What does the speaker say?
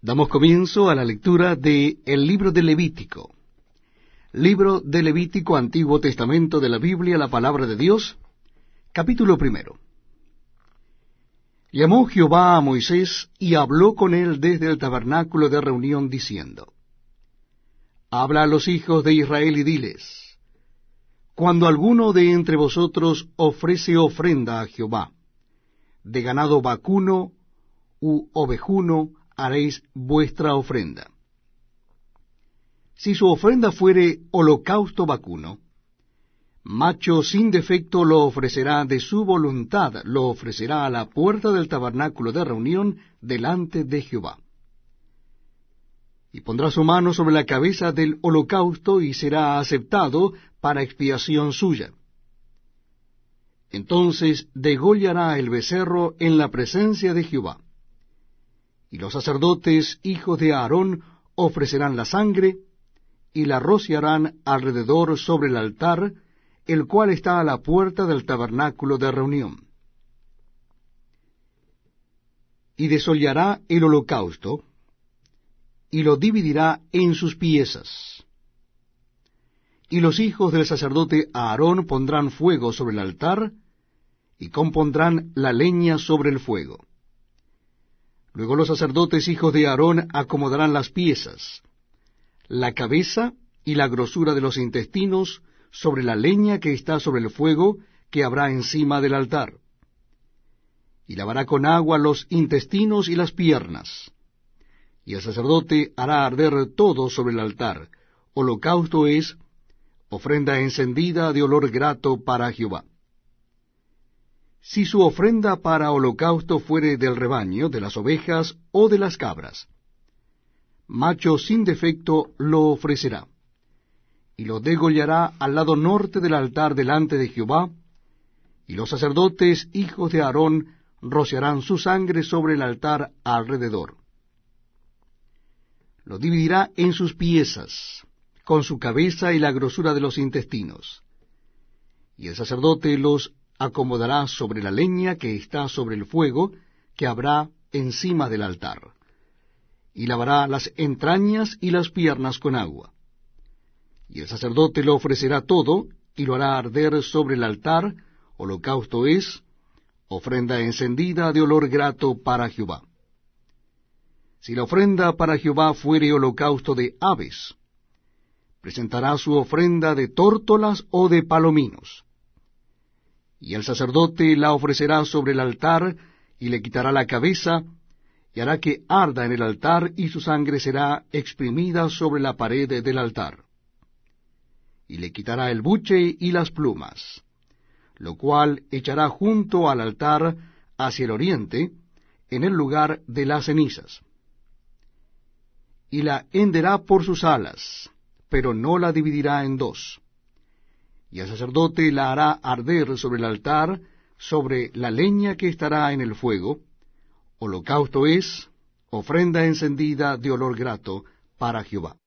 Damos comienzo a la lectura de el libro de Levítico. Libro de Levítico, Antiguo Testamento de la Biblia, la palabra de Dios, capítulo primero. Llamó Jehová a Moisés y habló con él desde el tabernáculo de reunión, diciendo, Habla a los hijos de Israel y diles, Cuando alguno de entre vosotros ofrece ofrenda a Jehová, de ganado vacuno u ovejuno, haréis vuestra ofrenda. Si su ofrenda fuere holocausto vacuno, macho sin defecto lo ofrecerá de su voluntad, lo ofrecerá a la puerta del tabernáculo de reunión delante de Jehová. Y pondrá su mano sobre la cabeza del holocausto y será aceptado para expiación suya. Entonces degollará el becerro en la presencia de Jehová y los sacerdotes, hijos de Aarón, ofrecerán la sangre, y la rociarán alrededor sobre el altar, el cual está a la puerta del tabernáculo de reunión. Y desollará el holocausto, y lo dividirá en sus piezas. Y los hijos del sacerdote Aarón pondrán fuego sobre el altar, y compondrán la leña sobre el fuego Luego los sacerdotes hijos de Aarón acomodarán las piezas, la cabeza y la grosura de los intestinos sobre la leña que está sobre el fuego que habrá encima del altar. Y lavará con agua los intestinos y las piernas. Y el sacerdote hará arder todo sobre el altar. Holocausto es ofrenda encendida de olor grato para Jehová. Si su ofrenda para holocausto fuere del rebaño, de las ovejas o de las cabras, macho sin defecto lo ofrecerá, y lo degollará al lado norte del altar delante de Jehová, y los sacerdotes, hijos de Aarón, rociarán su sangre sobre el altar alrededor. Lo dividirá en sus piezas, con su cabeza y la grosura de los intestinos. Y el sacerdote los acomodará sobre la leña que está sobre el fuego que habrá encima del altar, y lavará las entrañas y las piernas con agua. Y el sacerdote lo ofrecerá todo, y lo hará arder sobre el altar, holocausto es, ofrenda encendida de olor grato para Jehová. Si la ofrenda para Jehová fuere holocausto de aves, presentará su ofrenda de tórtolas o de palominos y el sacerdote la ofrecerá sobre el altar, y le quitará la cabeza, y hará que arda en el altar, y su sangre será exprimida sobre la pared del altar. Y le quitará el buche y las plumas, lo cual echará junto al altar hacia el oriente, en el lugar de las cenizas. Y la henderá por sus alas, pero no la dividirá en dos y el sacerdote la hará arder sobre el altar, sobre la leña que estará en el fuego. Holocausto es ofrenda encendida de olor grato para Jehová.